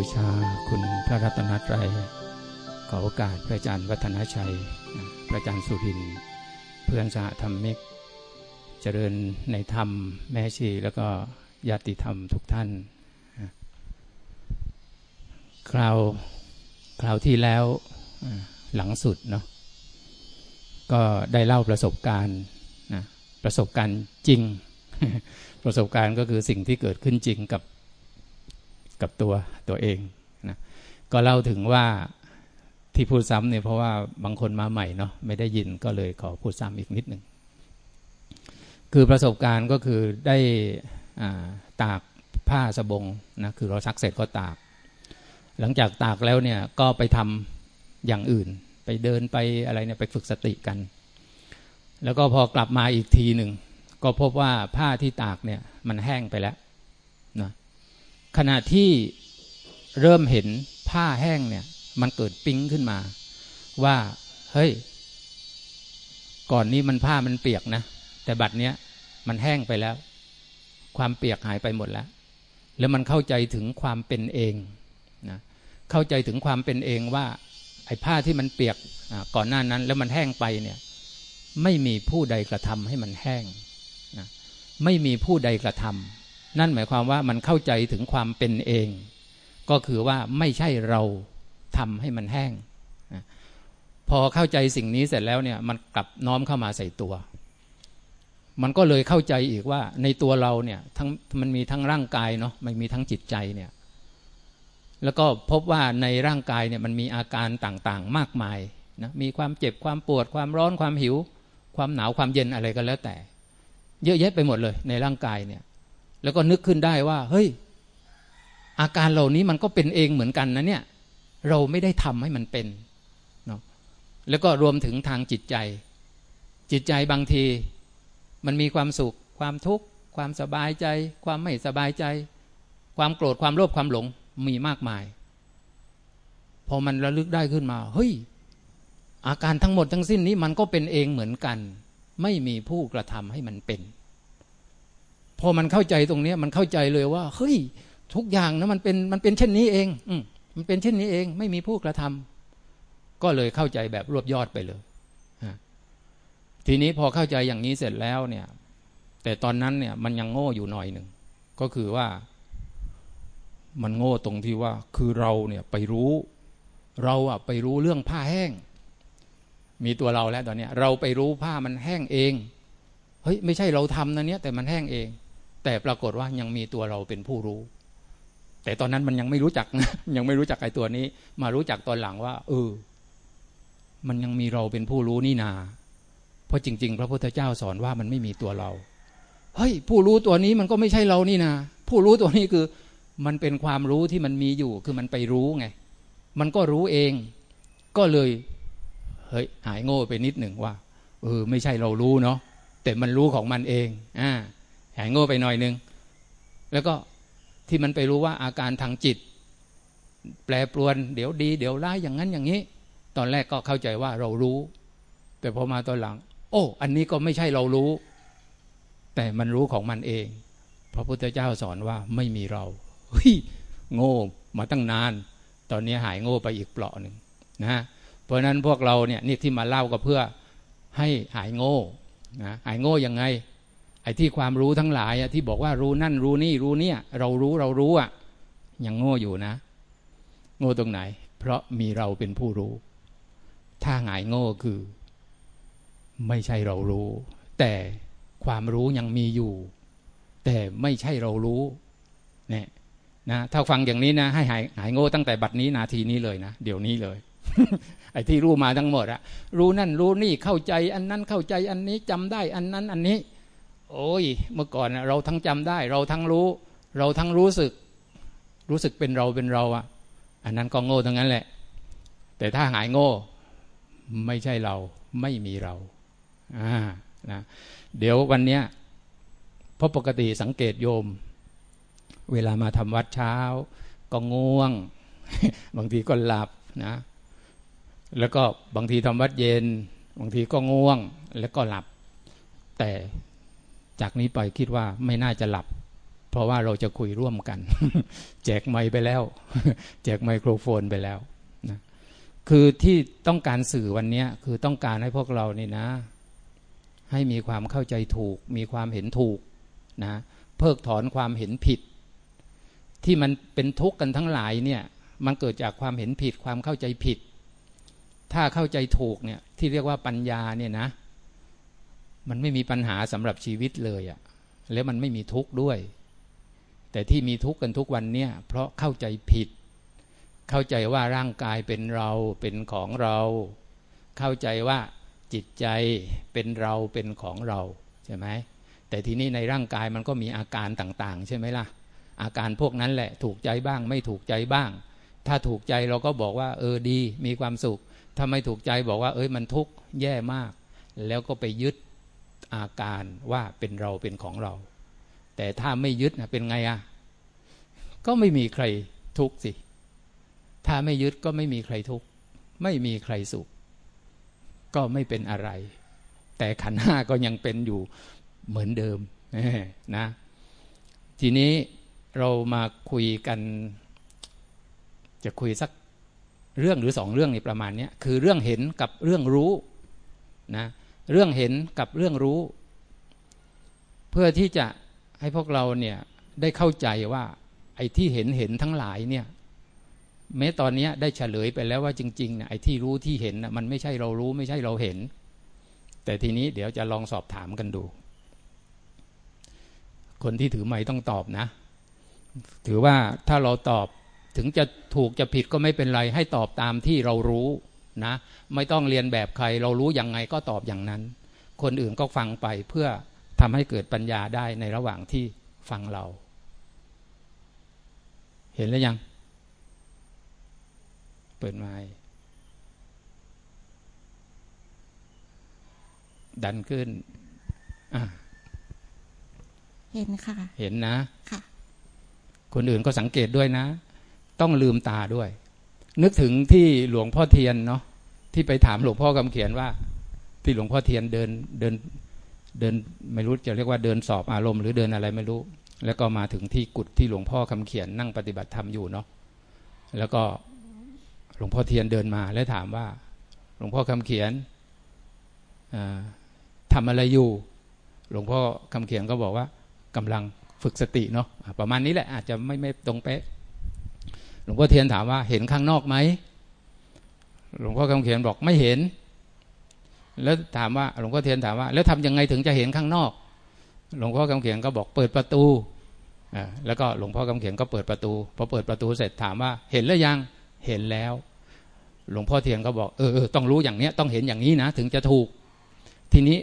บูชาคุณพระรัตนตรัยขอโอกาสพระอาจารย์วัฒนชัย พระอาจารย์สุริน เพื่อนสหธรรมิก เจริญในธรรมแม่ชีแล้วก็ญาติธรรมทุกท่าน คราวคราวที่แล้วหลังสุดเนาะก็ได้เล่าประสบการณ์นะประสบการณ์จริง ประสบการณ์ก็คือสิ่งที่เกิดขึ้นจริงกับ กับตัวตัวเองนะก็เล่าถึงว่าที่พูดซ้ำเนี่ยเพราะว่าบางคนมาใหม่เนาะไม่ได้ยินก็เลยขอพูดซ้ำอีกนิดหนึ่งคือประสบการณ์ก็คือได้ตากผ้าสบงนะคือเราซักเสร็จก็ตาก หลังจากตากแล้วเนี่ยก็ไปทำอย่างอื่น ไปเดินไปอะไรเนี่ยไปฝึกสติกัน แล้วก็พอกลับมาอีกทีหนึ่งก็พบว่าผ้าที่ตากเนี่ยมันแห้งไปแล้วนะ ขณะที่เริ่มเห็นผ้าแห้งเนี่ย มันเกิดปิ๊งขึ้นมา ว่า เฮ้ย ก่อนนี้มันผ้ามันเปียกนะ แต่บัดเนี้ยมันแห้งไปแล้ว ความเปียกหายไปหมดแล้ว แล้วมันเข้าใจถึงความเป็นเองนะเข้าใจถึงความเป็นเองว่า ไอ้ผ้าที่มันเปียกก่อนหน้านั้น แล้วมันแห้งไปเนี่ย ไม่มีผู้ใดกระทำให้มันแห้งนะไม่มีผู้ใดกระทำ นั่นหมายความว่ามันเข้าใจถึงความเป็นเอง ก็คือว่าไม่ใช่เราทำให้มันแห้ง พอเข้าใจสิ่งนี้เสร็จแล้วเนี่ยมันกลับน้อมเข้ามาใส่ตัว มันก็เลยเข้าใจอีกว่าในตัวเราเนี่ยทั้งมันมีทั้งร่างกายเนาะมันมีทั้งจิตใจเนี่ยแล้วก็พบว่าในร่างกายเนี่ยมันมีอาการต่างๆ มากมายนะมีความเจ็บความปวด ความร้อนความหิว ความหนาวความเย็นอะไรก็แล้วแต่ เยอะแยะไปหมดเลยในร่างกายเนี่ย แล้วก็นึกขึ้นได้ว่า เฮ้ย อาการเหล่านี้มันก็เป็นเองเหมือนกันนะเนี่ย เราไม่ได้ทำให้มันเป็นเนาะแล้วก็รวมถึงทางจิตใจ จิตใจบางที มันมีความสุข ความทุกข์ ความสบายใจ ความไม่สบายใจ ความโกรธความโลภความหลงมีมากมาย พอมันระลึกได้ขึ้นมา เฮ้ย อาการทั้งหมดทั้งสิ้นนี้มันก็เป็นเองเหมือนกัน ไม่มีผู้กระทำให้มันเป็น พอมันเข้าใจตรงนี้มันเข้าใจเลยว่า เฮ้ย ทุกอย่างนะมันเป็นมันเป็นเช่นนี้เอง อืมันเป็นเช่นนี้เอง ไม่มีผู้กระทำก็เลยเข้าใจแบบรวบยอดไปเลยทีนี้พอเข้าใจอย่างนี้เสร็จแล้วเนี่ย แต่ตอนนั้นเนี่ย มันยังโง่อยู่หน่อยหนึ่งก็คือว่า มันโง่ตรงที่ว่า คือเราเนี่ยไปรู้ เราอะไปรู้เรื่องผ้าแห้ง มีตัวเราแล้วตอนนี้เราไปรู้ผ้ามันแห้งเองเฮ้ยไม่ใช่เราทำนะเนี้ยแต่มันแห้งเอง แต่ปรากฏว่ายังมีตัวเราเป็นผู้รู้ แต่ตอนนั้นมันยังไม่รู้จักนะยังไม่รู้จักไอ้ตัวนี้ มารู้จักตอนหลังว่า เออ มันยังมีเราเป็นผู้รู้นี่นา เพราะจริง ๆ พระพุทธเจ้าสอนว่ามันไม่มีตัวเรา เฮ้ย ผู้รู้ตัวนี้มันก็ไม่ใช่เรานี่นาผู้รู้ตัวนี้คือ มันเป็นความรู้ที่มันมีอยู่ คือมันไปรู้ไง มันก็รู้เอง ก็เลยเฮ้ยหายโง่ไปนิดหนึ่งว่าเออไม่ใช่เรารู้เนาะแต่มันรู้ของมันเองอ่า หายโง่ไปหน่อยนึง แล้วก็ที่มันไปรู้ว่าอาการทางจิต แปรปรวน เดี๋ยวดี เดี๋ยวร้ายอย่างนั้นอย่างนี้ ตอนแรกก็เข้าใจว่าเรารู้ แต่พอมาตอนหลัง โอ้ อันนี้ก็ไม่ใช่เรารู้ แต่มันรู้ของมันเอง พระพุทธเจ้าสอนว่าไม่มีเราเฮ้ยโง่มาตั้งนาน ตอนนี้หายโง่ไปอีกเปลาะหนึ่งนะเพราะนั้นพวกเราเนี่ยนี่ที่มาเล่าก็เพื่อให้หายโง่นะหายโง่ยังไง ไอ้ที่ความรู้ทั้งหลายอะที่บอกว่ารู้นั่นรู้นี่รู้เนี่ย เรารู้เรารู้อะยังโง่อยู่นะ โง่ตรงไหน เพราะมีเราเป็นผู้รู้ ถ้าหงายโง่คือ ไม่ใช่เรารู้ แต่ความรู้ยังมีอยู่ แต่ไม่ใช่เรารู้เนี่ยนะถ้าฟังอย่างนี้นะ ให้หายหายโง่ตั้งแต่บัดนี้นาทีนี้เลยนะเดี๋ยวนี้เลยไอ้ที่รู้มาทั้งหมดอะรู้นั่นรู้นี่เข้าใจอันนั้นเข้าใจอันนี้จำได้อันนั้นอันนี้ โอ้ย เมื่อก่อนเราทั้งจำได้ เราทั้งรู้ เราทั้งรู้สึก รู้สึกเป็นเราเป็นเราอะอันนั้นก็โง่ทั้งนั้นแหละ แต่ถ้าหายโง่ ไม่ใช่เราไม่มีเราอ่านะเดี๋ยววันเนี้ยเพราะปกติสังเกตโยม เวลามาทำวัดเช้า ก็ง่วง บางทีก็หลับนะ แล้วก็บางทีทำวัดเย็น บางทีก็ง่วง แล้วก็หลับ แต่ จากนี้ไปคิดว่าไม่น่าจะหลับ เพราะว่าเราจะคุยร่วมกัน แจกไมค์ไปแล้ว แจกไมโครโฟนไปแล้วนะคือที่ต้องการสื่อวันนี้คือต้องการให้พวกเรานี่นะ ให้มีความเข้าใจถูก มีความเห็นถูกนะเพิกถอนความเห็นผิด ที่มันเป็นทุกข์กันทั้งหลายเนี่ยมันเกิดจากความเห็นผิดความเข้าใจผิด ถ้าเข้าใจถูกเนี่ยที่เรียกว่าปัญญาเนี่ยนะ มันไม่มีปัญหาสำหรับชีวิตเลยอะ่ะแล้วมันไม่มีทุกข์ด้วย แต่ที่มีทุกข์กันทุกวันเนี่ยเพราะเข้าใจผิด เข้าใจว่าร่างกายเป็นเราเป็นของเรา เข้าใจว่าจิตใจเป็นเราเป็นของเราใช่ไหมแต่ทีนี้ในร่างกายมันก็มีอาการต่างๆ ใช่ไหมล่ะ อาการพวกนั้นแหละ ถูกใจบ้างไม่ถูกใจบ้าง ถ้าถูกใจเราก็บอกว่า เออดี มีความสุขถ้าไม่ถูกใจบอกว่า เอ้ยมันทุกข์แย่มาก แล้วก็ไปยึด อาการว่าเป็นเราเป็นของเรา แต่ถ้าไม่ยึดนะเป็นไงอะ่ะก็ไม่มีใครทุกข์สิ ถ้าไม่ยึดก็ไม่มีใครทุกข์ไม่มีใครสุข ก็ไม่เป็นอะไร แต่ขันห้าก็ยังเป็นอยู่เหมือนเดิมนะ ทีนี้เรามาคุยกัน จะคุยสักเรื่องหรือสองเรื่องในประมาณนี้คือเรื่องเห็นกับเรื่องรู้นะ เรื่องเห็นกับเรื่องรู้ เพื่อที่จะให้พวกเราเนี่ยได้เข้าใจว่า ไอ้ที่เห็นเห็นทั้งหลายเนี่ยแม้ตอนนี้ได้เฉลยไปแล้วว่าจริงๆเนี่ยไอ้ที่รู้ที่เห็นนะมันไม่ใช่เรารู้ไม่ใช่เราเห็น แต่ทีนี้เดี๋ยวจะลองสอบถามกันดู คนที่ถือไม้ต้องตอบนะ ถือว่าถ้าเราตอบถึงจะถูกจะผิดก็ไม่เป็นไร ให้ตอบตามที่เรารู้ นะไม่ต้องเรียนแบบใคร เรารู้ยังไงก็ตอบอย่างนั้น คนอื่นก็ฟังไปเพื่อทำให้เกิดปัญญาได้ในระหว่างที่ฟังเรา เห็นแล้วยัง เปิดไม้ดันขึ้นอ่าเห็นค่ะ เห็นนะ ค่ะ คนอื่นก็สังเกตด้วยนะ ต้องลืมตาด้วย นึกถึงที่หลวงพ่อเทียนเนาะ ที่ไปถามหลวงพ่อคำเขียนว่า ที่หลวงพ่อเทียนเดินเดินเดินไม่รู้จะเรียกว่าเดินสอบอารมณ์หรือเดินอะไรไม่รู้ แล้วก็มาถึงที่กุฏที่หลวงพ่อคำเขียนนั่งปฏิบัติธรรมอยู่เนาะแล้วก็หลวงพ่อเทียนเดินมาแล้วถามว่า หลวงพ่อคำเขียนทำอะไรอยู่ หลวงพ่อคำเขียนก็บอกว่ากำลังฝึกสติเนาะประมาณนี้แหละอาจจะไม่ไม่ตรงเป๊ะหลวงพ่อเทียนถามว่าเห็นข้างนอกไหม หลวงพ่อคำเขียนบอกไม่เห็น แล้วถามว่าหลวงพ่อเทียนถามว่า แล้วทำยังไงถึงจะเห็นข้างนอก หลวงพ่อคำเขียนก็บอกเปิดประตูอ่าแล้วก็หลวงพ่อคำเขียนก็เปิดประตูพอเปิดประตูเสร็จถามว่า เห็นแล้วยังเห็นแล้ว หลวงพ่อเทียนก็บอกเออต้องรู้อย่างเนี้ยต้องเห็นอย่างนี้นะ ถึงจะถูก ทีนี้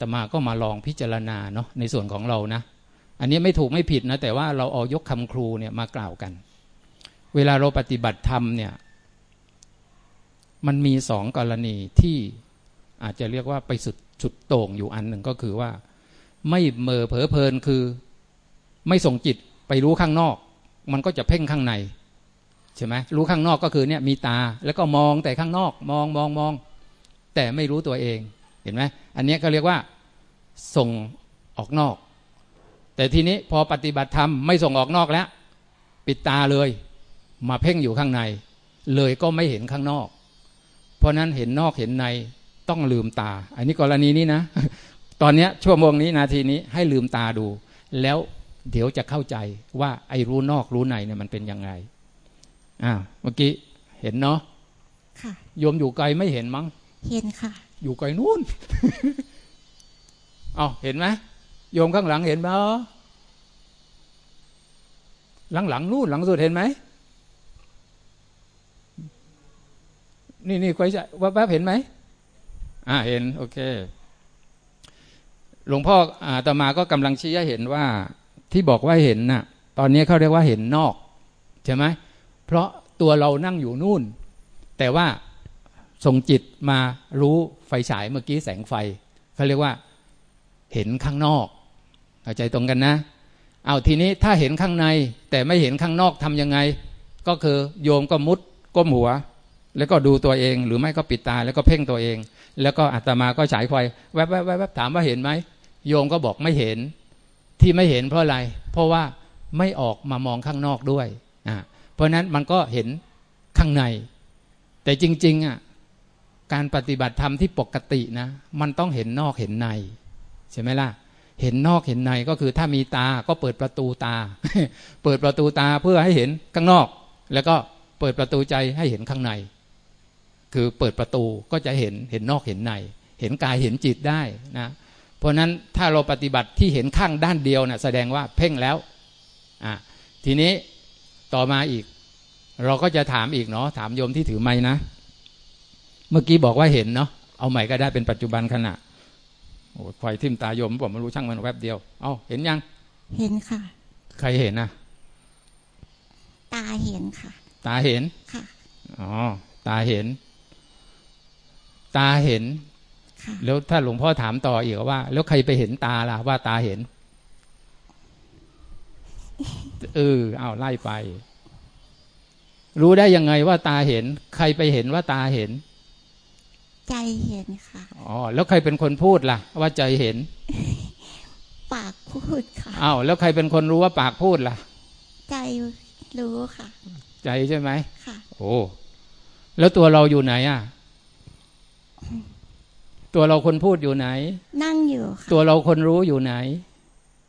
ตมาก็มาลองพิจารณาเนาะในส่วนของเรานะ อันนี้ไม่ถูกไม่ผิดนะ แต่ว่าเราเอายกคำครูเนี่ยมากล่าวกัน เวลาเราปฏิบัติธรรมเนี่ย มันมีสองกรณีที่อาจจะเรียกว่าไปสุดสุดโต่งอยู่อันหนึ่งก็คือว่า ไม่เมอเผลอเพลินคือ ไม่ส่งจิตไปรู้ข้างนอก มันก็จะเพ่งข้างในใช่ไหมรู้ข้างนอกก็คือเนี่ยมีตาแล้วก็มองแต่ข้างนอก มองมองมอง แต่ไม่รู้ตัวเองเห็นไหมอันนี้ก็เรียกว่าส่งออกนอก แต่ทีนี้พอปฏิบัติธรรมไม่ส่งออกนอกแล้ว ปิดตาเลย มาเพ่งอยู่ข้างใน เลยก็ไม่เห็นข้างนอก เพราะนั้นเห็นนอกเห็นในต้องลืมตา อันนี้กรณีนี้นะ ตอนนี้ชั่วโมงนี้นาทีนี้ให้ลืมตาดู แล้วเดี๋ยวจะเข้าใจว่าไอ้รู้นอกรู้ในเนี่ยมันเป็นยังไงอ่าเมื่อกี้เห็นเนาะค่ะโยมอยู่ไกลไม่เห็นมั้ง เห็นค่ะ อยู่ไกลนู่นเอาเห็นไหมโยมข้างหลังเห็นไหมหลังหลังนู่นหลังสุดเห็นไหม นี่นี่คอยจะว่าแป๊บเห็นไหมอ่าเห็น โอเค หลวงพ่ออาตมาก็กำลังชี้ให้เห็นว่า ที่บอกว่าเห็นน่ะ ตอนนี้เขาเรียกว่าเห็นนอกใช่ไหมเพราะตัวเรานั่งอยู่นู่น แต่ว่าส่งจิตมารู้ไฟฉายเมื่อกี้แสงไฟเขาเรียกว่า เห็นข้างนอกเข้าใจตรงกันนะเอาทีนี้ถ้าเห็นข้างใน แต่ไม่เห็นข้างนอกทํำยังไง ก็คือโยมก็มุดก้มหัว แล้วก็ดูตัวเอง หรือไม่ก็ปิดตาแล้วก็เพ่งตัวเอง แล้วก็อาตมาก็ฉายไฟแวบๆบถามว่าเห็นไหมโยมก็บอกไม่เห็น ที่ไม่เห็นเพราะอะไร เพราะว่าไม่ออกมามองข้างนอกด้วยอ่าเพราะนั้นมันก็เห็นข้างใน แต่จริง ๆอะการปฏิบัติธรรมที่ปกตินะ มันต้องเห็นนอกเห็นในใช่ไหมล่ะเห็นนอกเห็นในก็คือถ้ามีตาก็เปิดประตูตา เปิดประตูตาเพื่อให้เห็นข้างนอก แล้วก็เปิดประตูใจให้เห็นข้างใน คือเปิดประตูก็จะเห็นเห็นนอกเห็นใน เห็นกายเห็นจิตได้นะเพราะนั้นถ้าเราปฏิบัติที่เห็นข้างด้านเดียวนะ่ะแสดงว่าเพ่งแล้วอะทีนี้ต่อมาอีก เราก็จะถามอีกเนาะถามโยมที่ถือไม้นะ เมื่อกี้บอกว่าเห็นเนาะเอาใหม่ก็ได้เป็นปัจจุบันขณะโอ้ยไฟทิ่มตาโยมผมไม่รู้ช่างมันแวบเดียว เอาเห็นยัง เห็นค่ะ ใครเห็นนะตาเห็นค่ะ ตาเห็นค่ะอ๋อตาเห็น ตาเห็นค่ะแล้วถ้าหลวงพ่อถามต่ออีกว่า แล้วใครไปเห็นตาล่ะ ว่าตาเห็น เออเอาไล่ไป รู้ได้ยังไงว่าตาเห็น ใครไปเห็นว่าตาเห็น ใจเห็นค่ะอ๋อแล้วใครเป็นคนพูดล่ะ ว่าใจเห็น ปากพูดค่ะอ้าวแล้วใครเป็นคนรู้ว่าปากพูดล่ะ ใจรู้ค่ะ ใจใช่ไหมค่ะ โอ้แล้วตัวเราอยู่ไหนอะ ตัวเราคนพูดอยู่ไหน นั่งอยู่ค่ะ ตัวเราคนรู้อยู่ไหน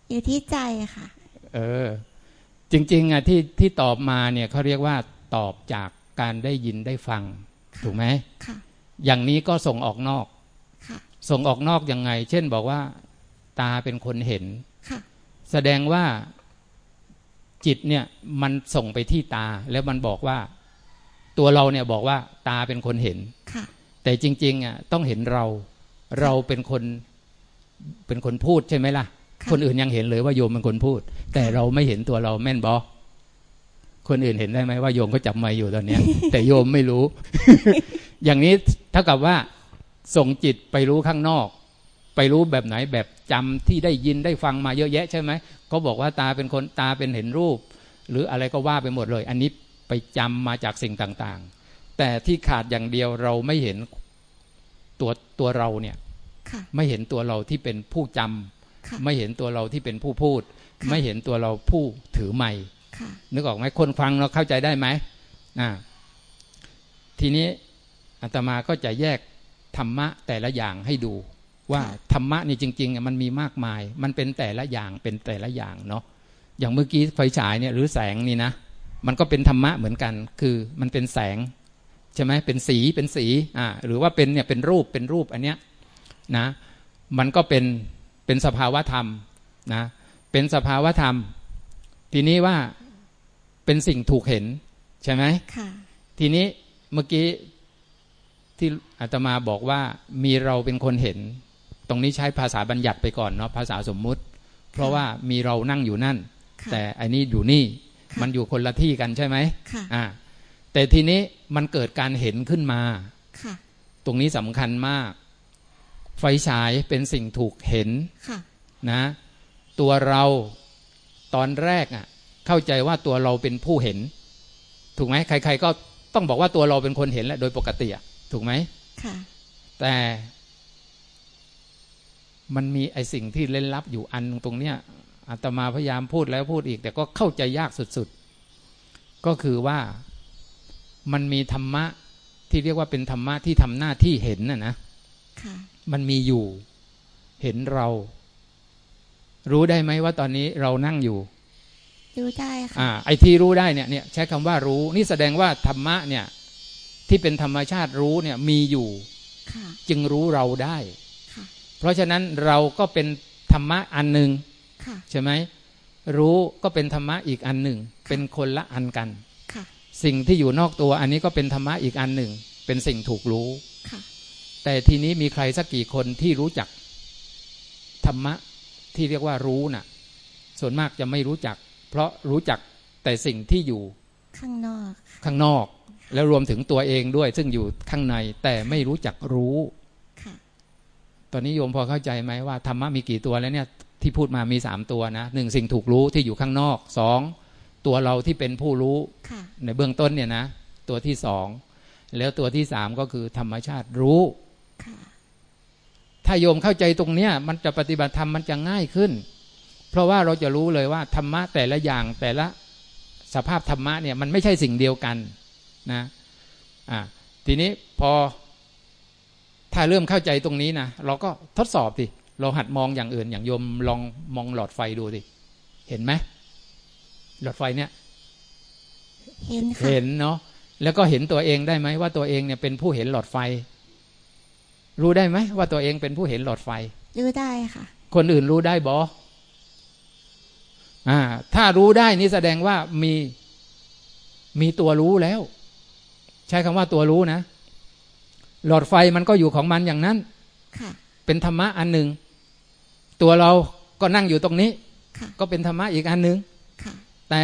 อยู่ที่ใจค่ะ เออ จริง ๆอะที่ที่ตอบมาเนี่ยเขาเรียกว่าตอบจากการได้ยินได้ฟัง ถูกไหมค่ะ อย่างนี้ก็ส่งออกนอก ค่ะ ส่งออกนอกยังไง เช่นบอกว่า ตาเป็นคนเห็น ค่ะ แสดงว่าจิตเนี่ยมันส่งไปที่ตาแล้วมันบอกว่า ตัวเราเนี่ยบอกว่าตาเป็นคนเห็น ค่ะ แต่จริงๆอะต้องเห็นเรา เราเป็นคนเป็นคนพูดใช่ไหมล่ะค่ะ คนอื่นยังเห็นเลยว่าโยมเป็นคนพูด แต่เราไม่เห็นตัวเราแม่นบอคนอื่นเห็นได้ไหมว่าโยมเขาจับไม้อยู่ตอนเนี้ย แต่โยมไม่รู้ อย่างนี้เท่ากับว่าส่งจิตไปรู้ข้างนอก ไปรู้แบบไหนแบบจำที่ได้ยินได้ฟังมาเยอะแยะใช่ไหมเขาบอกว่าตาเป็นคนตาเป็นเห็นรูป หรืออะไรก็ว่าไปหมดเลย อันนี้ไปจำมาจากสิ่งต่างๆ แต่ที่ขาดอย่างเดียวเราไม่เห็น ตัวตัวเราเนี่ยค่ะไม่เห็นตัวเราที่เป็นผู้จำค่ะไม่เห็นตัวเราที่เป็นผู้พูดค่ะไม่เห็นตัวเราผู้ถือไม้ค่ะนึกออกไหมคนฟังเราเข้าใจได้ไหมอ่าทีนี้อาตมาก็จะแยกธรรมะแต่ละอย่างให้ดู ว่าธรรมะนี่จริงๆอะมันมีมากมาย มันเป็นแต่ละอย่างเป็นแต่ละอย่างเนาะอย่างเมื่อกี้ไฟฉายเนี่ยหรือแสงนี่นะมันก็เป็นธรรมะเหมือนกัน คือมันเป็นแสง ใช่ไหมเป็นสีเป็นสีอ่าหรือว่าเป็นเนี่ยเป็นรูปเป็นรูปอันเนี้ยนะมันก็เป็นเป็นสภาวะธรรมนะเป็นสภาวะธรรม ทีนี้ว่าเป็นสิ่งถูกเห็นใช่ไหมค่ะทีนี้เมื่อกี้ที่อาตมาบอกว่ามีเราเป็นคนเห็น ตรงนี้ใช้ภาษาบัญญัติไปก่อนเนาะภาษาสมมุติ เพราะว่ามีเรานั่งอยู่นั่นค่ะแต่อันนี้อยู่นี่ค่ะมันอยู่คนละที่กันใช่ไหมค่ะอ่า แต่ทีนี้มันเกิดการเห็นขึ้นมาค่ะตรงนี้สำคัญมาก ไฟฉายเป็นสิ่งถูกเห็นค่ะนะ ตัวเราตอนแรกอะ เข้าใจว่าตัวเราเป็นผู้เห็น ถูกไหมใคร ๆ ก็ต้องบอกว่าตัวเราเป็นคนเห็นแหละโดยปกติอะถูกไหมค่ะแต่มันมีไอสิ่งที่เล่นลับอยู่อันตรงเนี้ยอาตมาพยายามพูดแล้วพูดอีก แต่ก็เข้าใจยากสุดๆ ก็คือว่า มันมีธรรมะที่เรียกว่าเป็นธรรมะที่ทำหน้าที่เห็นน่ะนะค่ะมันมีอยู่ เห็นเรา รู้ได้ไหมว่าตอนนี้เรานั่งอยู่ดูได้ค่ะอ่าไอ้ที่รู้ได้เนี่ยเนี่ยใช้คำว่ารู้ นี่แสดงว่าธรรมะเนี่ย ที่เป็นธรรมชาติรู้เนี่ยมีอยู่ค่ะจึงรู้เราได้ค่ะเพราะฉะนั้นเราก็เป็นธรรมะอันหนึ่งค่ะใช่ไหมรู้ก็เป็นธรรมะอีกอันหนึ่ง เป็นคนละอันกันค่ะ สิ่งที่อยู่นอกตัวอันนี้ก็เป็นธรรมะอีกอันหนึ่ง เป็นสิ่งถูกรู้ค่ะแต่ทีนี้มีใครสักกี่คนที่รู้จักธรรมะที่เรียกว่ารู้น่ะ ส่วนมากจะไม่รู้จัก เพราะรู้จักแต่สิ่งที่อยู่ ข้างนอก ข้างนอก แล้วรวมถึงตัวเองด้วย ซึ่งอยู่ข้างในแต่ไม่รู้จักรู้ค่ะตอนนี้โยมพอเข้าใจไหมว่าธรรมะมีกี่ตัวแล้วเนี่ยที่พูดมามีสามตัวนะหนึ่งสิ่งถูกรู้ที่อยู่ข้างนอกสอง ตัวเราที่เป็นผู้รู้ค่ะในเบื้องต้นเนี่ยนะ ตัวที่สองแล้วตัวที่สามก็คือธรรมชาติรู้ค่ะถ้าโยมเข้าใจตรงเนี้ยมันจะปฏิบัติธรรมมันจะง่ายขึ้น เพราะว่าเราจะรู้เลยว่าธรรมะแต่ละอย่างแต่ละสภาพธรรมะเนี่ยมันไม่ใช่สิ่งเดียวกันนะอ่าทีนี้พอ ถ้าเริ่มเข้าใจตรงนี้นะเราก็ทดสอบสิเราหัดมองอย่างอื่น อย่างโยมลองมองหลอดไฟดูสิเห็นไหม หลอดไฟเนี่ยเห็นค่ะเห็นเนาะแล้วก็เห็นตัวเองได้ไหมว่าตัวเองเนี่ยเป็นผู้เห็นหลอดไฟ รู้ได้ไหมว่าตัวเองเป็นผู้เห็นหลอดไฟ รู้ได้ค่ะ คนอื่นรู้ได้บออ่า ถ้ารู้ได้นี่แสดงว่ามีมีตัวรู้แล้ว ใช้คำว่าตัวรู้นะ หลอดไฟมันก็อยู่ของมันอย่างนั้น ค่ะ เป็นธรรมะอันหนึ่ง ตัวเราก็นั่งอยู่ตรงนี้ค่ะก็เป็นธรรมะอีกอันหนึ่งค่ะ แต่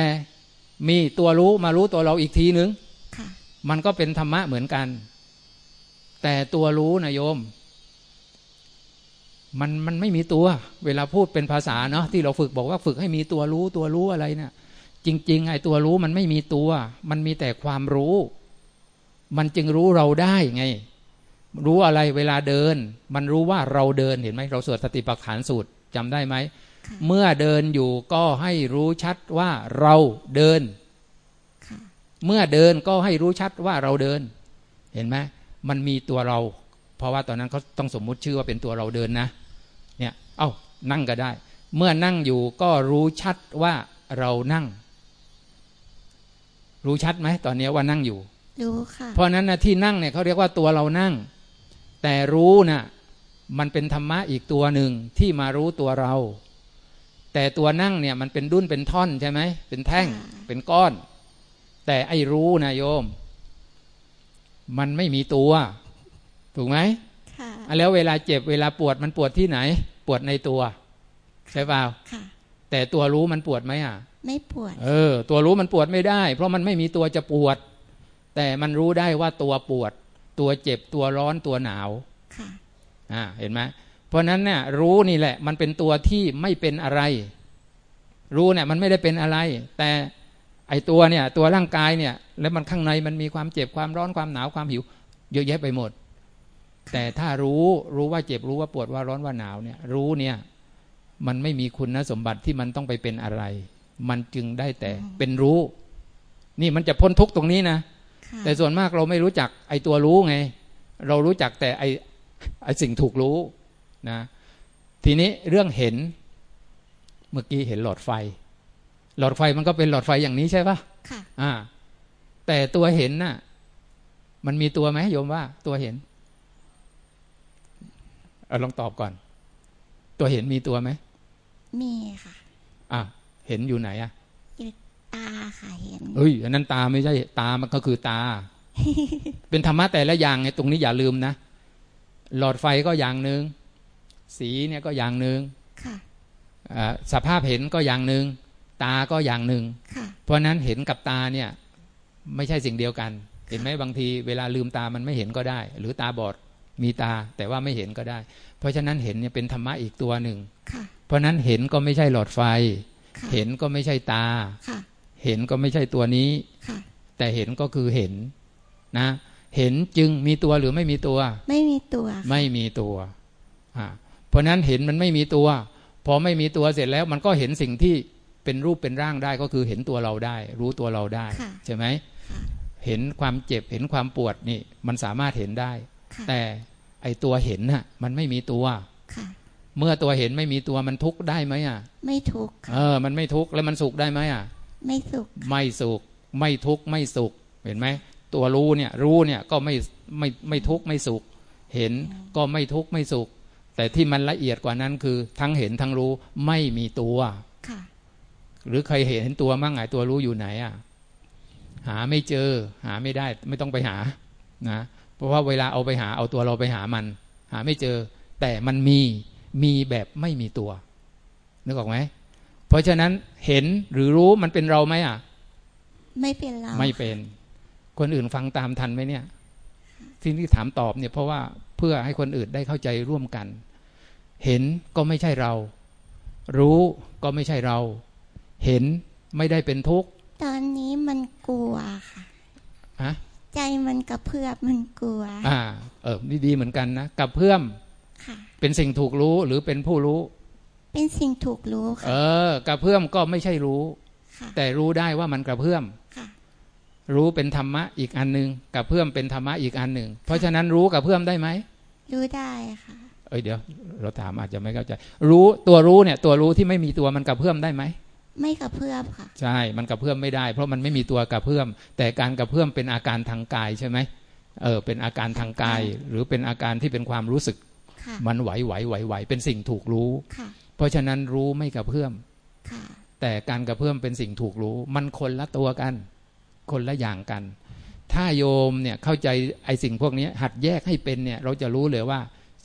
มีตัวรู้มารู้ตัวเราอีกทีหนึ่งค่ะมันก็เป็นธรรมะเหมือนกัน แต่ตัวรู้นะโยม มันมันไม่มีตัว เวลาพูดเป็นภาษาเนาะที่เราฝึกบอกว่าฝึกให้มีตัวรู้ตัวรู้อะไรเนะี่ยจริง ๆ ไอ้ตัวรู้มันไม่มีตัว มันมีแต่ความรู้ มันจึงรู้เราได้ไง รู้อะไรเวลาเดิน มันรู้ว่าเราเดินเห็นไหมเราสวดสติปัฏฐานสูตรจำได้ไหมค่ะ เมื่อเดินอยู่ก็ให้รู้ชัดว่าเราเดินค่ะเมื่อเดินก็ให้รู้ชัดว่าเราเดิน เห็นไหมมันมีตัวเรา เพราะว่าตอนนั้นเขาต้องสมมุติชื่อว่าเป็นตัวเราเดินนะ เนี่ย เอ้านั่งก็ได้ เมื่อนั่งอยู่ก็รู้ชัดว่าเรานั่ง รู้ชัดไหมตอนนี้ว่านั่งอยู่ รู้ค่ะ เพราะฉะนั้นนะที่นั่งเนี่ยเขาเรียกว่าตัวเรานั่ง แต่รู้นะ่ะมันเป็นธรรมะอีกตัวหนึ่งที่มารู้ตัวเรา แต่ตัวนั่งเนี่ยมันเป็นดุ้นเป็นท่อนใช่ไหมเป็นแท่งค่ะเป็นก้อน แต่ไอ้รู้นะโยม มันไม่มีตัว ถูกไหมค่ะอะแล้วเวลาเจ็บเวลาปวดมันปวดที่ไหน ปวดในตัว ใช่เปล่าค่ะ แต่ตัวรู้มันปวดไหมอะ ไม่ปวด เออ ตัวรู้มันปวดไม่ได้ เพราะมันไม่มีตัวจะปวด แต่มันรู้ได้ว่าตัวปวด ตัวเจ็บตัวร้อนตัวหนาวค่ะอ่าเห็นไหม เพราะฉะนั้นเนี่ยรู้นี่แหละ มันเป็นตัวที่ไม่เป็นอะไร รู้เนี่ยมันไม่ได้เป็นอะไร แต่ไอตัวเนี่ยตัวร่างกายเนี่ย แล้วมันข้างในมันมีความเจ็บความร้อนความหนาวความหิว เยอะแยะไปหมด แต่ถ้ารู้รู้ว่าเจ็บรู้ว่าปวดว่าร้อนว่าหนาวเนี่ย รู้เนี่ยมันไม่มีคุณสมบัติที่มันต้องไปเป็นอะไร มันจึงได้แต่เป็นรู้ นี่มันจะพ้นทุกข์ตรงนี้นะค่ะแต่ส่วนมากเราไม่รู้จักไอ้ตัวรู้ไง เรารู้จักแต่ไอ้ไอ้สิ่งถูกรู้ นะทีนี้เรื่องเห็นเมื่อกี้เห็นหลอดไฟ หลอดไฟมันก็เป็นหลอดไฟอย่างนี้ใช่ปะค่ะอ่า แต่ตัวเห็นน่ะ มันมีตัวไหมโยมว่า ตัวเห็นเอาลองตอบก่อน ตัวเห็นมีตัวไหมมีค่ะอะเห็นอยู่ไหนอะอยู่ตาค่ะเห็นเอ้ยอันนั้นตาไม่ใช่ตามันก็คือตา เป็นธรรมะแต่ละอย่างไงตรงนี้อย่าลืมนะหลอดไฟก็อย่างหนึ่ง สีเนี่ยก็อย่างหนึ่งค่ะอ่าสภาพเห็นก็อย่างหนึ่งตาก็อย่างหนึ่งค่ะเพราะฉะนั้นเห็นกับตาเนี่ยไม่ใช่สิ่งเดียวกัน เห็นไหมบางทีเวลาลืมตามันไม่เห็นก็ได้ หรือตาบอดมีตาแต่ว่าไม่เห็นก็ได้ เพราะฉะนั้นเห็นเนี่ยเป็นธรรมะอีกตัวหนึ่งค่ะเพราะฉะนั้นเห็นก็ไม่ใช่หลอดไฟค่ะเห็นก็ไม่ใช่ตาค่ะเห็นก็ไม่ใช่ตัวนี้ค่ะแต่เห็นก็คือเห็นนะ เห็นจึงมีตัวหรือไม่มีตัว ไม่มีตัวค่ะไม่มีตัวอ่า เพราะฉะนั้นเห็นมันไม่มีตัว พอไม่มีตัวเสร็จแล้ว มันก็เห็นสิ่งที่เป็นรูปเป็นร่างได้ก็คือเห็นตัวเราได้ รู้ตัวเราได้ค่ะใช่ไหมค่ะเห็นความเจ็บเห็นความปวดนี่ มันสามารถเห็นได้ค่ะแต่ไอตัวเห็นน่ะ มันไม่มีตัวค่ะเมื่อตัวเห็นไม่มีตัวมันทุกข์ได้ไหมอะ ไม่ทุกข์เอค่ะอมันไม่ทุกข์แล้วมันสุขได้ไหมอะ ไม่สุข ไม่สุข ไม่ทุกข์ไม่สุข เห็นไหมตัวรู้เนี่ย รู้เนี่ยก็ไม่ไม่ไม่ทุกข์ไม่สุข เห็นก็ไม่ทุกข์ไม่สุข แต่ที่มันละเอียดกว่านั้นคือ ทั้งเห็นทั้งรู้ไม่มีตัวค่ะหรือเคยเห็นตัวมั่งไงตัวรู้อยู่ไหนอะ หาไม่เจอ หาไม่ได้ ไม่ต้องไปหานะเพราะว่าเวลาเอาไปหาเอาตัวเราไปหามัน หาไม่เจอ แต่มันมีมีแบบไม่มีตัวนึกออกไหมเพราะฉะนั้นเห็นหรือรู้มันเป็นเราไหมอะ ไม่เป็นเราไม่เป็น คนอื่นฟังตามทันไหมเนี่ยที่ที่ถามตอบเนี่ยเพราะว่า เพื่อให้คนอื่นได้เข้าใจร่วมกัน เห็นก็ไม่ใช่เรา รู้ก็ไม่ใช่เรา เห็นไม่ได้เป็นทุกข์ ตอนนี้มันกลัวค่ะอะใจมันกระเพื่อมมันกลัว อ่า เออนี่ดีเหมือนกันนะกับเพื่อมค่ะ เป็นสิ่งถูกรู้หรือเป็นผู้รู้ เป็นสิ่งถูกรู้เอค่ะอกระเพื่อมก็ไม่ใช่รู้ค่ะแต่รู้ได้ว่ามันกระเพื่อมค่ะ รู้เป็นธรรมะอีกอันหนึ่งกระเพื่อมเป็นธรรมะอีกอันหนึ่ง เพราะฉะนั้นรู้กระเพื่อมได้ไหมรู้ได้ค่ะ เอ้ยเดี๋ยว เราถามอาจจะไม่เข้าใจ รู้ตัวรู้เนี่ย ตัวรู้ที่ไม่มีตัวมันกระเพื่อมได้ไหมไม่กระเพื่อมค่ะ ใช่ มันกระเพื่อมไม่ได้ เพราะมันไม่มีตัวกระเพื่อม แต่การกระเพื่อมเป็นอาการทางกายใช่ไหมเออเป็นอาการทางกาย หรือเป็นอาการที่เป็นความรู้สึกค่ะมันไหวไหวไหวไหวเป็นสิ่งถูกรู้ค่ะเพราะฉะนั้นรู้ไม่กระเพื่อมค่ะแต่การกระเพื่อมเป็นสิ่งถูกรู้ มันคนละตัวกัน คนละอย่างกัน ถ้าโยมเนี่ยเข้าใจไอ้สิ่งพวกนี้หัดแยกให้เป็นเนี่ยเราจะรู้เลยว่า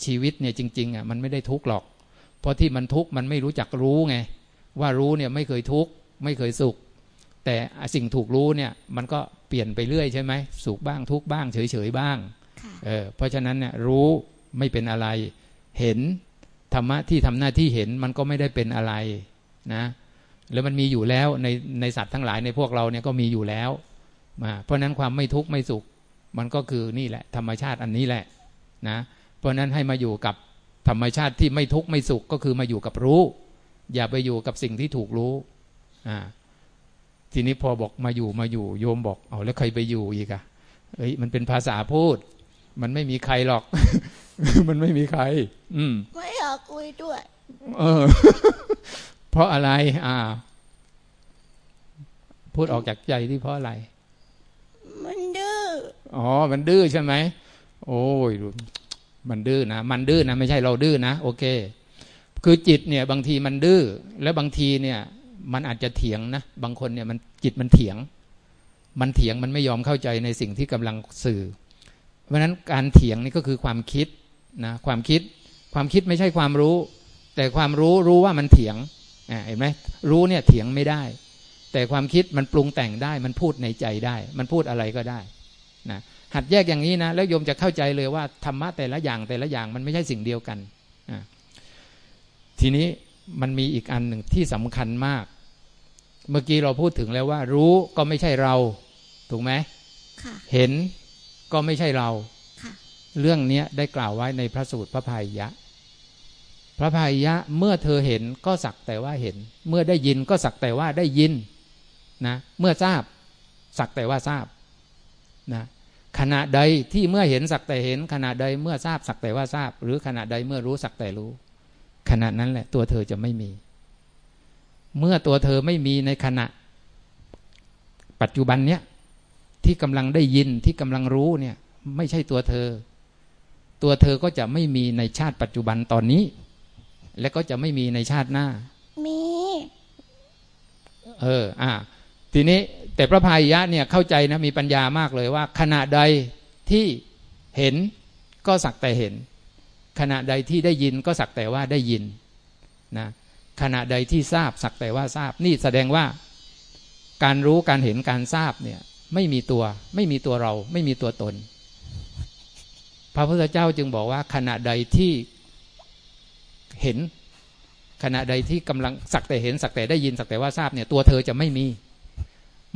ชีวิตเนี่ยจริงๆอะมันไม่ได้ทุกข์หรอก เพราะที่มันทุกข์มันไม่รู้จักรู้ไง ว่ารู้เนี่ยไม่เคยทุกข์ไม่เคยสุข แต่สิ่งถูกรู้เนี่ยมันก็เปลี่ยนไปเรื่อยใช่ไหมสุขบ้างทุกข์บ้างเฉยๆบ้างค่ะเออเพราะฉะนั้นเนี่ยรู้ไม่เป็นอะไร เห็นธรรมะที่ทำหน้าที่เห็นมันก็ไม่ได้เป็นอะไรนะแล้วมันมีอยู่แล้วในในสัตว์ทั้งหลายในพวกเราเนี่ยก็มีอยู่แล้ว มาเพราะฉะนั้นความไม่ทุกข์ไม่สุข มันก็คือนี่แหละ ธรรมชาติอันนี้แหละนะเพราะฉะนั้นให้มาอยู่กับธรรมชาติที่ไม่ทุกข์ไม่สุขก็คือมาอยู่กับรู้ อย่าไปอยู่กับสิ่งที่ถูกรู้อ่าทีนี้พอบอกมาอยู่มาอยู่ โยมบอกเอาแล้วใครไปอยู่อีกอะเอ้ยมันเป็นภาษาพูด มันไม่มีใครหรอก มันไม่มีใคร อืมไม่อยากคุยด้วย เออ เพราะอะไร อ่า พูดออกจากใจที่เพราะอะไรมันดื้ อ๋อ มันดื้อใช่ไหม โอ้ยมันดื้อนะ มันดื้อนะ ไม่ใช่เราดื้อนะ โอเค คือจิตเนี่ย บางทีมันดื้อ แล้วบางทีเนี่ย มันอาจจะเถียงนะ บางคนเนี่ยมันจิตมันเถียง มันเถียงมันไม่ยอมเข้าใจในสิ่งที่กำลังสื่อ เพราะฉะนั้นการเถียงนี่ก็คือความคิดนะ ความคิด ความคิดไม่ใช่ความรู้ แต่ความรู้รู้ว่ามันเถียงอ่าเห็นไหมรู้เนี่ยเถียงไม่ได้ แต่ความคิดมันปรุงแต่งได้ มันพูดในใจได้ มันพูดอะไรก็ได้ นะหัดแยกอย่างนี้นะแล้วโยมจะเข้าใจเลยว่าธรรมะแต่ละอย่างแต่ละอย่างมันไม่ใช่สิ่งเดียวกันอะทีนี้มันมีอีกอันหนึ่งที่สำคัญมาก เมื่อกี้เราพูดถึงแล้วว่า รู้ก็ไม่ใช่เรา ถูกไหมค่ะเห็นก็ไม่ใช่เราค่ะเรื่องเนี้ยได้กล่าวไว้ในพระสูตรพระพายยะ พระพายยะเมื่อเธอเห็นก็สักแต่ว่าเห็น เมื่อได้ยินก็สักแต่ว่าได้ยินนะเมื่อทราบ สักแต่ว่าทราบนะ ขณะใดที่เมื่อเห็นสักแต่เห็น ขณะใดเมื่อทราบสักแต่ว่าทราบ หรือขณะใดเมื่อรู้สักแต่รู้ ขณะนั้นแหละ ตัวเธอจะไม่มี เมื่อตัวเธอไม่มีในขณะ ปัจจุบันเนี้ยที่กำลังได้ยินที่กำลังรู้เนี่ย ไม่ใช่ตัวเธอ ตัวเธอก็จะไม่มีในชาติปัจจุบันตอนนี้ และก็จะไม่มีในชาติหน้า มี เออ อ่า ทีนี้ แต่พระพายยะเนี่ยเข้าใจนะมีปัญญามากเลยว่า ขณะใดที่เห็นก็สักแต่เห็น ขณะใดที่ได้ยินก็สักแต่ว่าได้ยินนะขณะใดที่ทราบสักแต่ว่าทราบ นี่แสดงว่าการรู้การเห็นการทราบเนี่ยไม่มีตัวไม่มีตัวเราไม่มีตัวตน พระพุทธเจ้าจึงบอกว่า ขณะใดที่เห็น ขณะใดที่กำลังสักแต่เห็นสักแต่ได้ยินสักแต่ว่าทราบเนี่ยตัวเธอจะไม่มี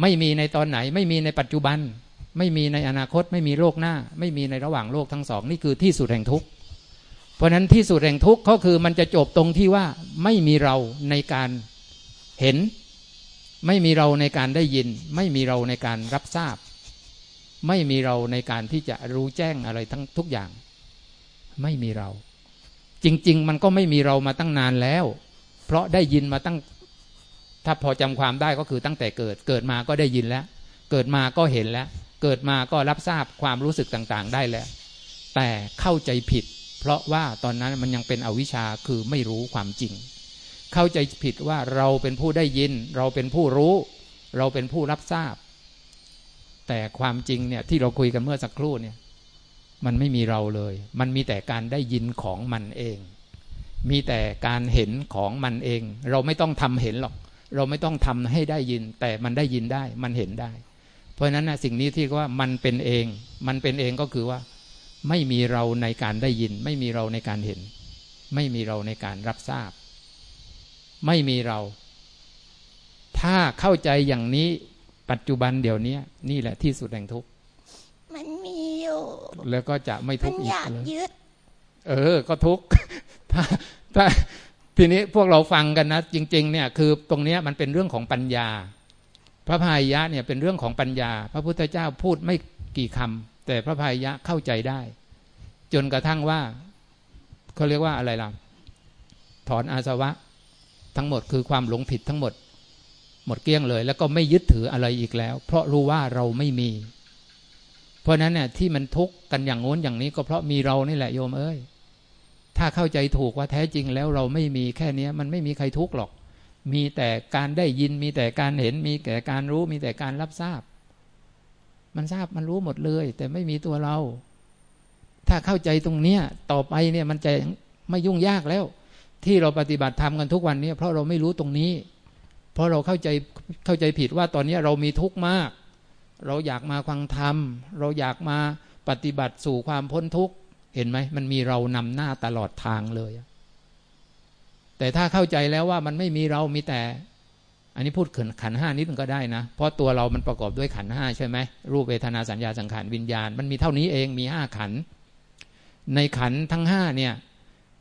ไม่มีในตอนไหน ไม่มีในปัจจุบัน ไม่มีในอนาคต ไม่มีโลกหน้า ไม่มีในระหว่างโลกทั้งสอง นี่คือที่สุดแห่งทุกข์เพราะฉะนั้นที่สุดแห่งทุกข์ก็คือมันจะจบตรงที่ว่าไม่มีเราในการเห็น ไม่มีเราในการได้ยิน ไม่มีเราในการรับทราบ ไม่มีเราในการที่จะรู้แจ้งอะไรทั้งทุกอย่าง ไม่มีเรา จริง ๆ มันก็ไม่มีเรามาตั้งนานแล้ว เพราะได้ยินมาตั้ง ถ้าพอจำความได้ก็คือตั้งแต่เกิด เกิดมาก็ได้ยินแล้ว เกิดมาก็เห็นแล้ว เกิดมาก็รับทราบความรู้สึกต่างๆ ได้แล้ว แต่เข้าใจผิด เพราะว่าตอนนั้นมันยังเป็นอวิชชาคือไม่รู้ความจริง เข้าใจผิดว่าเราเป็นผู้ได้ยิน เราเป็นผู้รู้ เราเป็นผู้รับทราบ แต่ความจริงเนี่ยที่เราคุยกันเมื่อสักครู่เนี่ย มันไม่มีเราเลย มันมีแต่การได้ยินของมันเอง มีแต่การเห็นของมันเอง เราไม่ต้องทำเห็นหรอก เราไม่ต้องทำให้ได้ยิน แต่มันได้ยินได้มันเห็นได้ เพราะฉะนั้นนะสิ่งนี้ที่ว่ามันเป็นเอง มันเป็นเองก็คือว่า ไม่มีเราในการได้ยิน ไม่มีเราในการเห็น ไม่มีเราในการรับทราบ ไม่มีเรา ถ้าเข้าใจอย่างนี้ปัจจุบันเดี๋ยวนี้นี่แหละที่สุดแห่งทุกข์มันมีอยู่ แล้วก็จะไม่มัทุนกข์อีอกยากเลยยึดเออ ก็ทุกข์ถ้าถ้า ทีนี้พวกเราฟังกันนะ จริง ๆ เนี่ยคือตรงนี้มันเป็นเรื่องของปัญญา พระพายะเนี่ยเป็นเรื่องของปัญญา พระพุทธเจ้าพูดไม่กี่คำแต่พระพายยะเข้าใจได้ จนกระทั่งว่าเขาเรียกว่าอะไรล่ะ ถอนอาสวะ ทั้งหมดคือความหลงผิดทั้งหมด หมดเกลี้ยงเลย แล้วก็ไม่ยึดถืออะไรอีกแล้ว เพราะรู้ว่าเราไม่มี เพราะนั้นเนี่ยที่มันทุกข์กันอย่างโน้นอย่างนี้ก็เพราะมีเรานี่แหละโยมเอ้ย ถ้าเข้าใจถูกว่าแท้จริงแล้วเราไม่มีแค่นี้มันไม่มีใครทุกข์หรอก มีแต่การได้ยินมีแต่การเห็นมีแต่การรู้มีแต่การรับทราบ มันทราบมันรู้หมดเลย แต่ไม่มีตัวเรา ถ้าเข้าใจตรงเนี้ยต่อไปเนี่ยมันจะไม่ยุ่งยากแล้ว ที่เราปฏิบัติธรรมกันทุกวันนี้เพราะเราไม่รู้ตรงนี้ เพราะเราเข้าใจเข้าใจผิดว่าตอนนี้เรามีทุกข์มาก เราอยากมาฟังธรรม เราอยากมาปฏิบัติสู่ความพ้นทุกข์ เห็นไหมมันมีเรานำหน้าตลอดทางเลย แต่ถ้าเข้าใจแล้วว่ามันไม่มีเรามีแต่ อันนี้พูดขันห้านิดนึงก็ได้นะ เพราะตัวเรามันประกอบด้วยขันห้าใช่ไหมรูปเวทนาสัญญาสังขารวิญญาณ มันมีเท่านี้เองมีห้าขัน ในขันทั้งห้าเนี่ย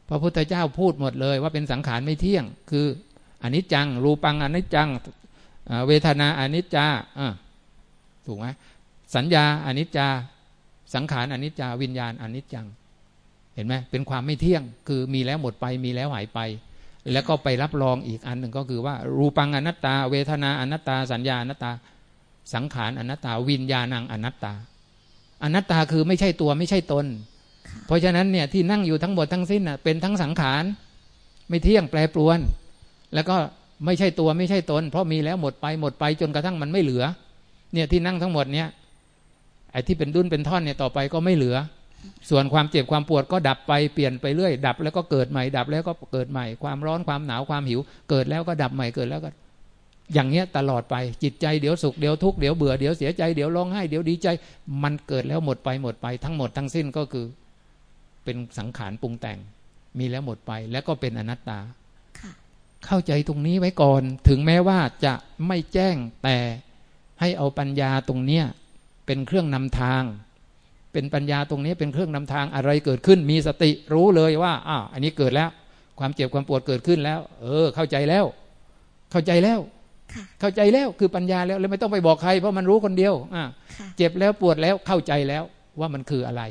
พระพุทธเจ้าพูดหมดเลยว่าเป็นสังขารไม่เที่ยง คืออนิจจัง รูปังอนิจจังเวทนาอนิจจาถูกไหมสัญญาอนิจจา สังขารอนิจจา วิญญาณอนิจจัง เห็นไหมเป็นความไม่เที่ยง คือมีแล้วหมดไปมีแล้วหายไป แล้วก็ไปรับรองอีกอันหนึ่งก็คือว่า รูปังอนัตตา เวทนาอนัตตา สัญญาอนัตตา สังขารอนัตตา วิญญาณังอนัตตา อนัตตาคือไม่ใช่ตัวไม่ใช่ตน เพราะฉะนั้นเนี่ยที่นั่งอยู่ทั้งหมดทั้งสิ้นเป็นทั้งสังขารไม่เที่ยงแปรปรวน แล้วก็ไม่ใช่ตัวไม่ใช่ตน เพราะมีแล้วหมดไปหมดไปจนกระทั่งมันไม่เหลือ เนี่ยที่นั่งทั้งหมดเนี่ยไอ้ที่เป็นดุนเป็นท่อนเนี่ยต่อไปก็ไม่เหลือ ส่วนความเจ็บความปวดก็ดับไปเปลี่ยนไปเรื่อย ดับแล้วก็เกิดใหม่ ดับแล้วก็เกิดใหม่ ความร้อนความหนาวความหิว เกิดแล้วก็ดับใหม่เกิดแล้วก็ อย่างเงี้ยตลอดไปจิตใจเดี๋ยวสุขเดี๋ยวทุกข์เดี๋ยวเบื่อเดี๋ยวเสียใจเดี๋ยวร้องไห้เดี๋ยวดีใจ มันเกิดแล้วหมดไปหมดไป ทั้งหมดทั้งสิ้นก็คือ เป็นสังขารปรุงแต่ง มีแล้วหมดไปแล้วก็เป็นอนัตตาเข้าใจตรงนี้ไว้ก่อน ถึงแม้ว่าจะไม่แจ้งแต่ให้เอาปัญญาตรงเนี้ยเป็นเครื่องนำทาง เป็นปัญญาตรงนี้เป็นเครื่องนำทางอะไรเกิดขึ้น มีสติรู้เลยว่าอ้าวอันนี้เกิดแล้ว ความเจ็บความปวดเกิดขึ้นแล้ว เออ เข้าใจแล้ว เข้าใจแล้วเข้าใจแล้วคือปัญญาแล้วแล้วไม่ต้องไปบอกใครเพราะมันรู้คนเดียวอ่าเจ็บแล้วปวดแล้วเข้าใจแล้วว่ามันคืออะไร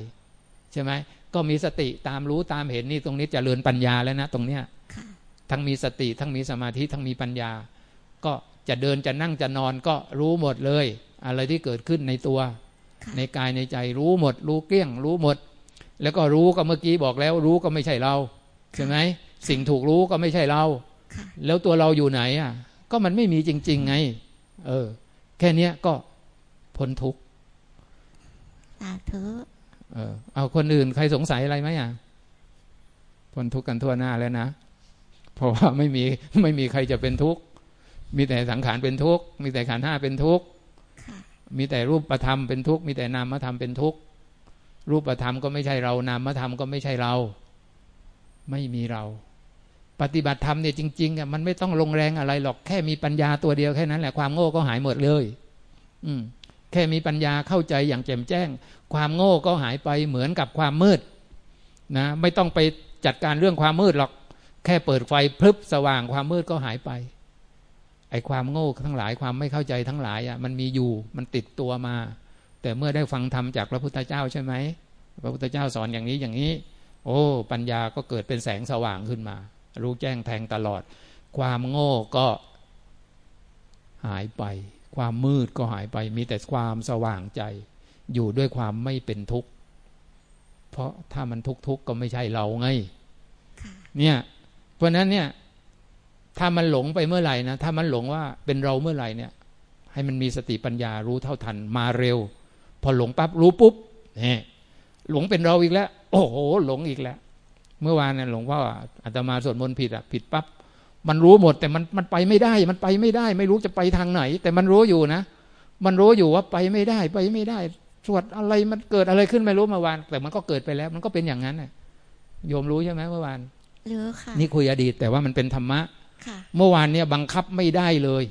ใช่ไหมก็มีสติตามรู้ตามเห็นนี่ตรงนี้จเจริญปัญญาแล้วนะตรงเนี้ยทั้งมีสติทั้งมีสมาธิทั้งมีปัญญา ก็จะเดินจะนั่งจะนอนก็รู้หมดเลย อะไรที่เกิดขึ้นในตัว ในกายในใจรู้หมด รู้เกลี้ยง รู้หมด แล้วก็รู้ก็เมื่อกี้บอกแล้ว รู้ก็ไม่ใช่เราใช่ไหมสิ่งถูกรู้ก็ไม่ใช่เรา แล้วตัวเราอยู่ไหนอะ ก็มันไม่มีจริง ๆ ไง เออ แค่เนี้ยก็พ้นทุกข์สาธุเออเอาคนอื่นใครสงสัยอะไรไหมอะพ้นทุกข์กันทั่วหน้าแล้วนะเพราะว่าไม่มีไม่มีใครจะเป็นทุกข์มีแต่สังขารเป็นทุกข์มีแต่ขันห้าเป็นทุกข์ มีแต่รูปธรรมเป็นทุกข์มีแต่นามธรรมเป็นทุกข์รูปธรรมก็ไม่ใช่เรา นามธรรมก็ไม่ใช่เรา ไม่มีเรา ปฏิบัติธรรมเนี่ยจริงๆอะมันไม่ต้องลงแรงอะไรหรอกแค่มีปัญญาตัวเดียวแค่นั้นแหละความโง่ก็หายหมดเลย อืมแค่มีปัญญาเข้าใจอย่างแจ่มแจ้ง ความโง่ก็หายไปเหมือนกับความมืดนะไม่ต้องไปจัดการเรื่องความมืดหรอก แค่เปิดไฟพลึบสว่างความมืดก็หายไป ไอ้ความโง่ทั้งหลายความไม่เข้าใจทั้งหลายอะมันมีอยู่มันติดตัวมา แต่เมื่อได้ฟังธรรมจากพระพุทธเจ้าใช่ไหมพระพุทธเจ้าสอนอย่างนี้อย่างนี้ โอ้ ปัญญาก็เกิดเป็นแสงสว่างขึ้นมา รู้แจ้งแทงตลอด ความโง่ก็หายไป ความมืดก็หายไป มีแต่ความสว่างใจ อยู่ด้วยความไม่เป็นทุกข์ เพราะถ้ามันทุกข์ทุกข์ก็ไม่ใช่เราไงเนี่ยเพราะนั้นเนี่ย ถ้ามันหลงไปเมื่อไหร่นะถ้ามันหลงว่าเป็นเราเมื่อไหร่เนี่ย ให้มันมีสติปัญญารู้เท่าทันมาเร็ว พอหลงปั๊บรู้ปุ๊บเนี่ยหลงเป็นเราอีกแล้ว โอ้โหหลงอีกแล้ว เมื่อวานเนี่ยหลวงพ่ออาตมาสวดมนต์ผิดอะผิดปั๊บมันรู้หมดแต่มันมันไปไม่ได้ มันไปไม่ได้ ไม่รู้จะไปทางไหน แต่มันรู้อยู่นะ มันรู้อยู่ว่าไปไม่ได้ ไปไม่ได้สวดอะไรมันเกิดอะไรขึ้นไม่รู้เมื่อวาน แต่มันก็เกิดไปแล้ว มันก็เป็นอย่างนั้นน่ะโยมรู้ใช่ไหมเมื่อวานรู้ค่ะนี่คุยอดีตแต่ว่ามันเป็นธรรมะ เมื่อวานเนี่ยบังคับไม่ได้เลย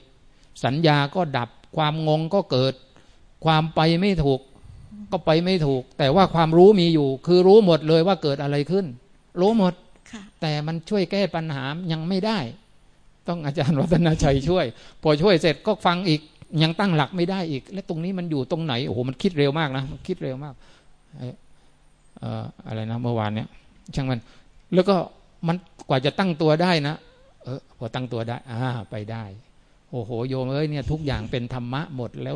สัญญาก็ดับความงงก็เกิด ความไปไม่ถูก ก็ไปไม่ถูก แต่ว่าความรู้มีอยู่ คือรู้หมดเลยว่าเกิดอะไรขึ้น รู้หมดค่ะแต่มันช่วยแก้ปัญหายังไม่ได้ ต้องอาจารย์วัฒนาชัยช่วย พอช่วยเสร็จก็ฟังอีก ยังตั้งหลักไม่ได้อีก และตรงนี้มันอยู่ตรงไหนโอ้โหมันคิดเร็วมากนะมันคิดเร็วมากเอ่ออะไรนะเมื่อวานเนี้ยช่างมัน แล้วก็มันกว่าจะตั้งตัวได้นะ เออพอตั้งตัวได้ อ่า ไปได้ โอ้โห โยมเอ้ยเนี่ย ทุกอย่างเป็นธรรมะหมดแล้ว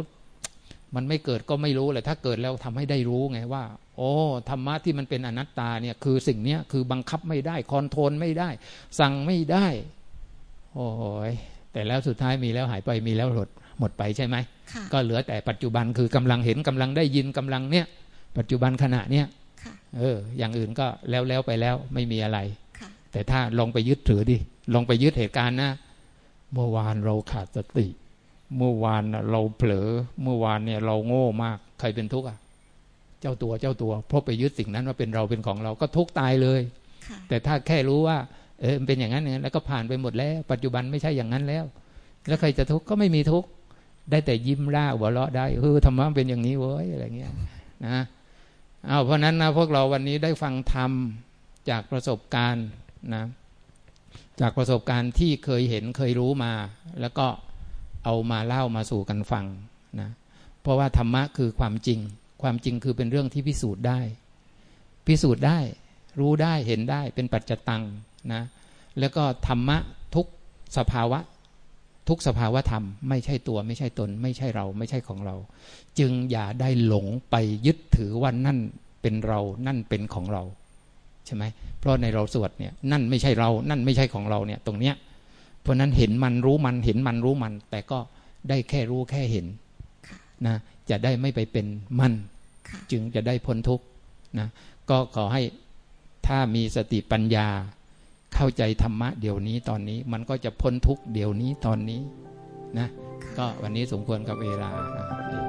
มันไม่เกิดก็ไม่รู้เลยถ้าเกิดแล้วทำให้ได้รู้ไงว่า โอ้ธรรมะที่มันเป็นอนัตตาเนี่ยคือสิ่งเนี้ยคือบังคับไม่ได้คอนโทรลไม่ได้ สั่งไม่ได้ โอ้ยแต่แล้วสุดท้ายมีแล้วหายไปมีแล้วหมดหมดไปใช่ไหมค่ะก็เหลือแต่ปัจจุบันคือกำลังเห็นกำลังได้ยินกำลังเนี่ย ปัจจุบันขณะเนี่ยค่ะเออ อย่างอื่นก็แล้วแล้วไปแล้วไม่มีอะไรค่ะ แต่ถ้าลองไปยึดถือดิ ลองไปยึดเหตุการณ์นะ เมื่อวานเราขาดสติ เมื่อวานน่ะเราเผลอ เมื่อวานเนี่ยเราโง่มาก ใครเป็นทุกข์อะ เจ้าตัวเจ้าตัว เพราะไปยึดสิ่งนั้นว่าเป็นเราเป็นของเราก็ทุกข์ตายเลยค่ะแต่ถ้าแค่รู้ว่า เออมันเป็นอย่างนั้นอย่างนั้นแล้วก็ผ่านไปหมดแล้ว ปัจจุบันไม่ใช่อย่างนั้นแล้ว แล้วใครจะทุกข์ก็ไม่มีทุกข์ ได้แต่ยิ้มร่าหัวเราะได้ เออธรรมะมันเป็นอย่างนี้เว้ยอะไรเงี้ยนะเอาเพราะฉะนั้นนะพวกเราวันนี้ได้ฟังธรรมจากประสบการณ์ นะจากประสบการณ์ที่เคยเห็นเคยรู้มา แล้วก็เอามาเล่ามาสู่กันฟังนะเพราะว่าธรรมะคือความจริง ความจริงคือเป็นเรื่องที่พิสูจน์ได้ พิสูจน์ได้ รู้ได้เห็นได้เป็นปัจจตังนะแล้วก็ธรรมะทุกสภาวะ ทุกสภาวะธรรม ไม่ใช่ตัวไม่ใช่ตน ไม่ใช่เราไม่ใช่ของเรา จึงอย่าได้หลงไปยึดถือว่านั่นเป็นเรานั่นเป็นของเรา ใช่ไหมเพราะในเราสวดเนี่ยนั่นไม่ใช่เรา นั่นไม่ใช่ของเราเนี่ยตรงเนี้ยเพราะนั้นเห็นมันรู้มันเห็นมันรู้มัน แต่ก็ได้แค่รู้แค่เห็นค่ะนะจะได้ไม่ไปเป็นมันค่ะจึงจะได้พ้นทุกข์นะก็ขอให้ถ้ามีสติปัญญา เข้าใจธรรมะเดี๋ยวนี้ตอนนี้มันก็จะพ้นทุกข์เดี๋ยวนี้ตอนนี้นะก็วันนี้สมควรกับเวลาอะ